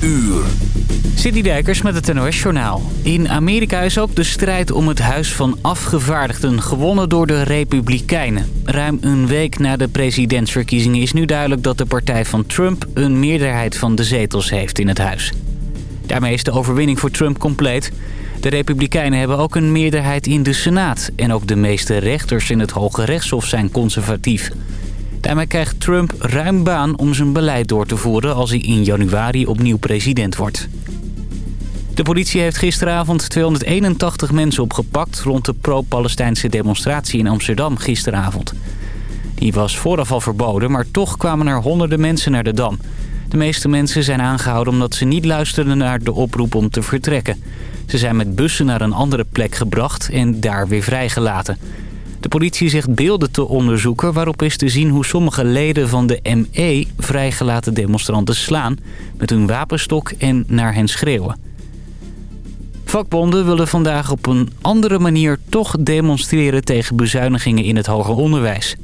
uur. Citydijkers met het NOS Journaal. In Amerika is ook de strijd om het Huis van Afgevaardigden gewonnen door de Republikeinen. Ruim een week na de presidentsverkiezingen is nu duidelijk dat de partij van Trump een meerderheid van de zetels heeft in het huis. Daarmee is de overwinning voor Trump compleet. De Republikeinen hebben ook een meerderheid in de Senaat. En ook de meeste rechters in het Hoge Rechtshof zijn conservatief. Daarmee krijgt Trump ruim baan om zijn beleid door te voeren... als hij in januari opnieuw president wordt. De politie heeft gisteravond 281 mensen opgepakt... rond de pro-Palestijnse demonstratie in Amsterdam gisteravond. Die was vooraf al verboden, maar toch kwamen er honderden mensen naar de Dam. De meeste mensen zijn aangehouden omdat ze niet luisterden naar de oproep om te vertrekken. Ze zijn met bussen naar een andere plek gebracht en daar weer vrijgelaten. De politie zegt beelden te onderzoeken waarop is te zien hoe sommige leden van de ME vrijgelaten demonstranten slaan met hun wapenstok en naar hen schreeuwen. Vakbonden willen vandaag op een andere manier toch demonstreren tegen bezuinigingen in het hoger onderwijs.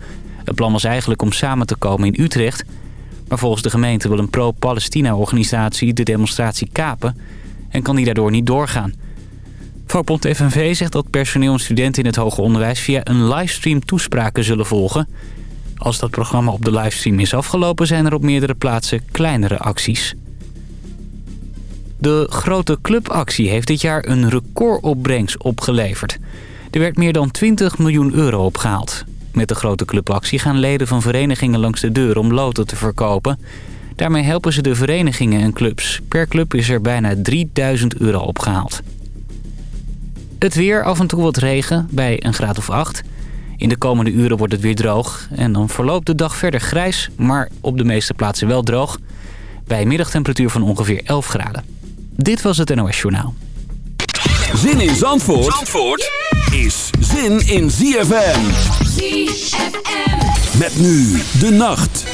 Het plan was eigenlijk om samen te komen in Utrecht. Maar volgens de gemeente wil een pro-Palestina-organisatie de demonstratie kapen... en kan die daardoor niet doorgaan. Vakbond FNV zegt dat personeel en studenten in het hoger onderwijs... via een livestream toespraken zullen volgen. Als dat programma op de livestream is afgelopen... zijn er op meerdere plaatsen kleinere acties. De grote clubactie heeft dit jaar een recordopbrengst opgeleverd. Er werd meer dan 20 miljoen euro opgehaald. Met de grote clubactie gaan leden van verenigingen langs de deur om loten te verkopen. Daarmee helpen ze de verenigingen en clubs. Per club is er bijna 3000 euro opgehaald. Het weer, af en toe wat regen, bij een graad of 8. In de komende uren wordt het weer droog. En dan verloopt de dag verder grijs, maar op de meeste plaatsen wel droog. Bij een middagtemperatuur van ongeveer 11 graden. Dit was het NOS Journaal. Zin in Zandvoort, Zandvoort is zin in ZFM. ZFM. Met nu de nacht.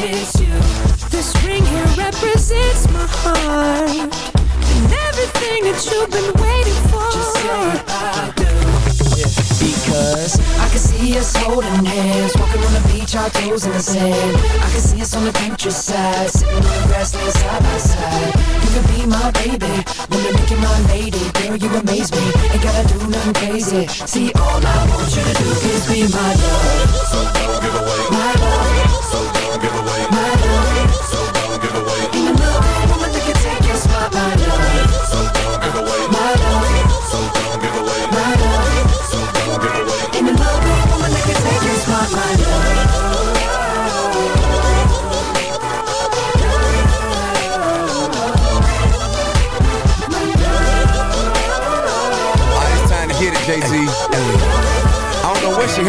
Baby, you. This ring here represents my heart. And everything that you've been waiting for. Just say I do. Because I can see us holding hands Walking on the beach, our toes in the sand. I can see us on the countryside Sitting on the grassland side by side. You could be my baby Let me make you my lady. Girl, you amaze me Ain't gotta do nothing crazy. See, all I want you to do is be my love. So don't give away. My love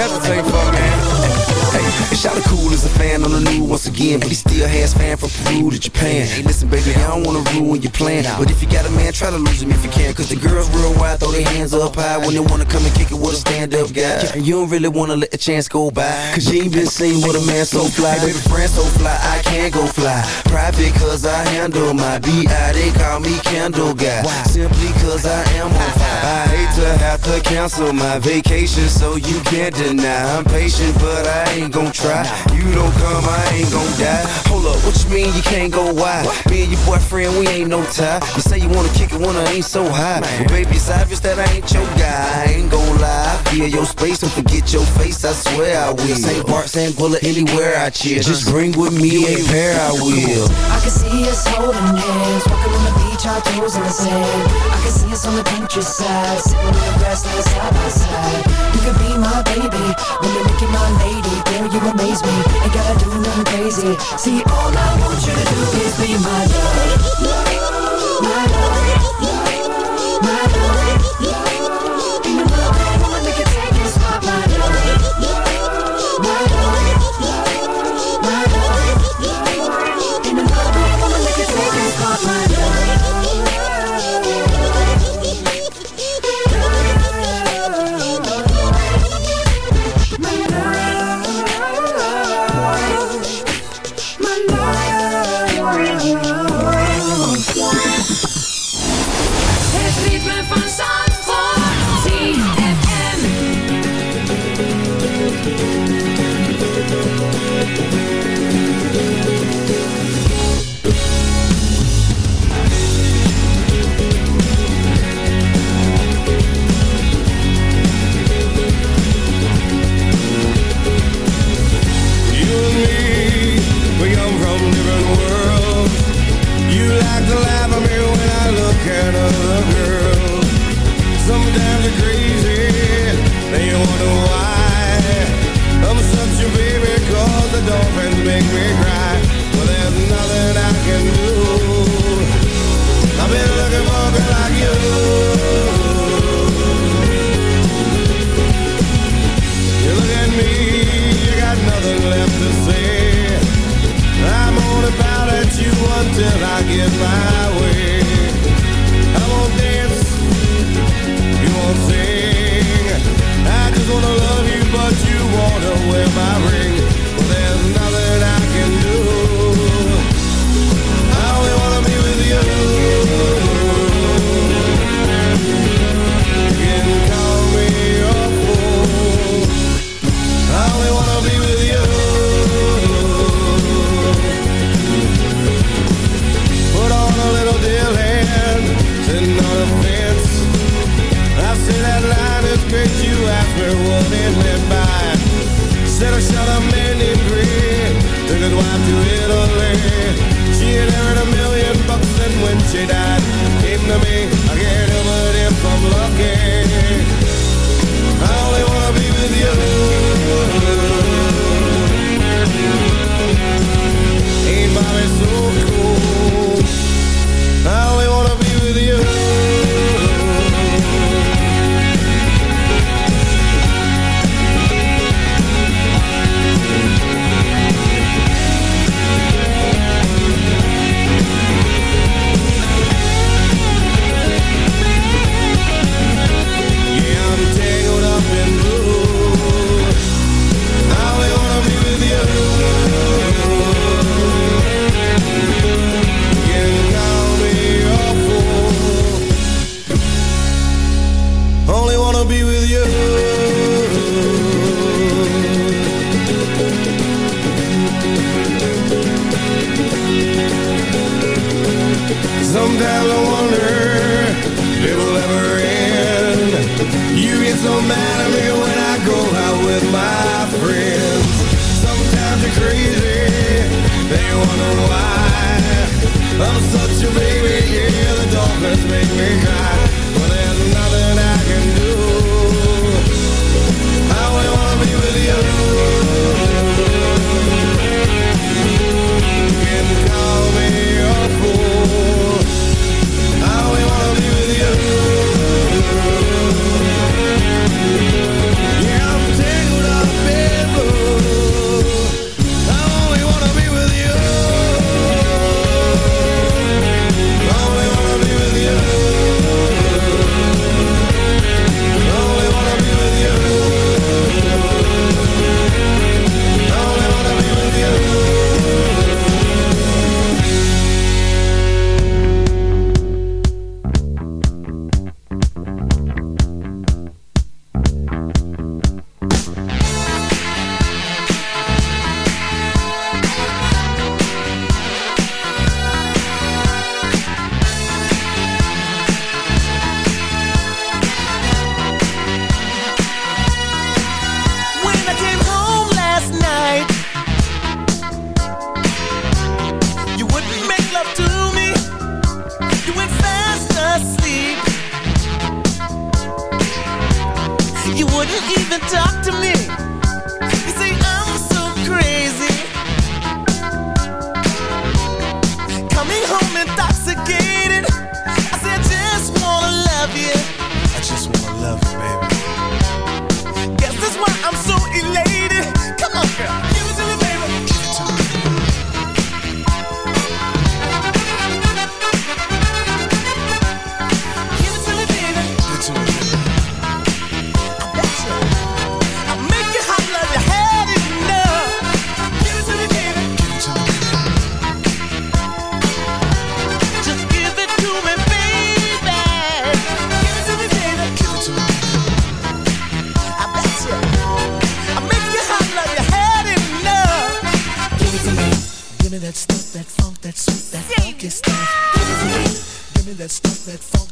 hesitate for. Hey, shout out cool as a fan on the new one again, but he still has fan from Peru to Japan. Hey, listen, baby, I don't wanna ruin your plan, but if you got a man, try to lose him if you can. Cause the girls real wild, throw their hands up high when they wanna come and kick it with a stand-up guy. And you don't really wanna let the chance go by, cause you ain't been seen with a man so fly. Baby, friend so fly, I can't go fly. Private cause I handle my B.I. They call me Candle Guy. Simply cause I am on fire. I hate to have to cancel my vacation, so you can't deny. I'm patient, but I ain't gon' try. You don't come, I ain't gon' die. Hold up, what you mean you can't go wide? Me and your boyfriend, we ain't no tie. You say you wanna kick it when I ain't so high. Well, baby, it's obvious that I ain't your guy. I ain't gon' lie. I feel your space and forget your face, I swear I will. St. Bart, St. Bullet, anywhere I chill. Just bring with me a pair, I will. I can see us holding hands, walking on the beach, our toes in the sand. I can see us on the countryside, sitting on the grassland side by side. You could be my baby, when you're making my lady. Girl, you amaze me, ain't gotta do nothing crazy. See, all I want you to do is be my love. My love. My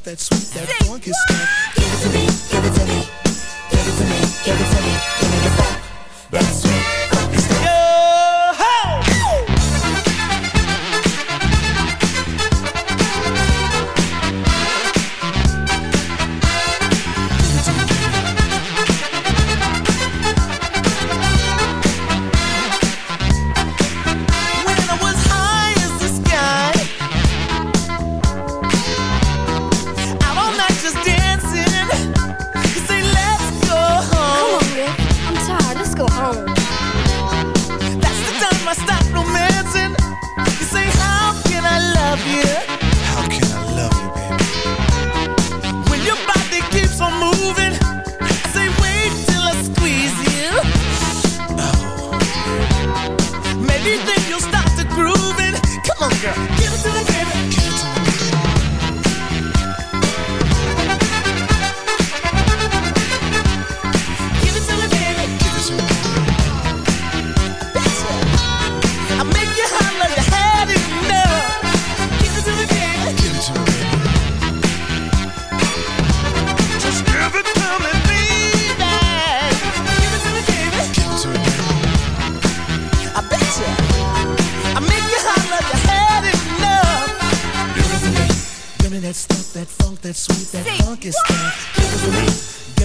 that sweet, that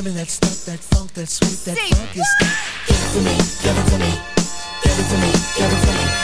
Me that stuff, that funk, that sweet, that funk is Give it to me, give it to me, give it to me, give it to me.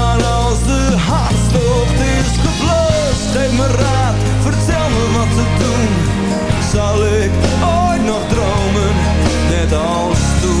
raad, vertel me wat te doen. Zal ik ooit nog dromen, net als toen?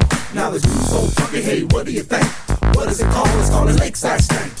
knowledge. You so funky, hey, what do you think? What is it called? It's called a lakeside stank.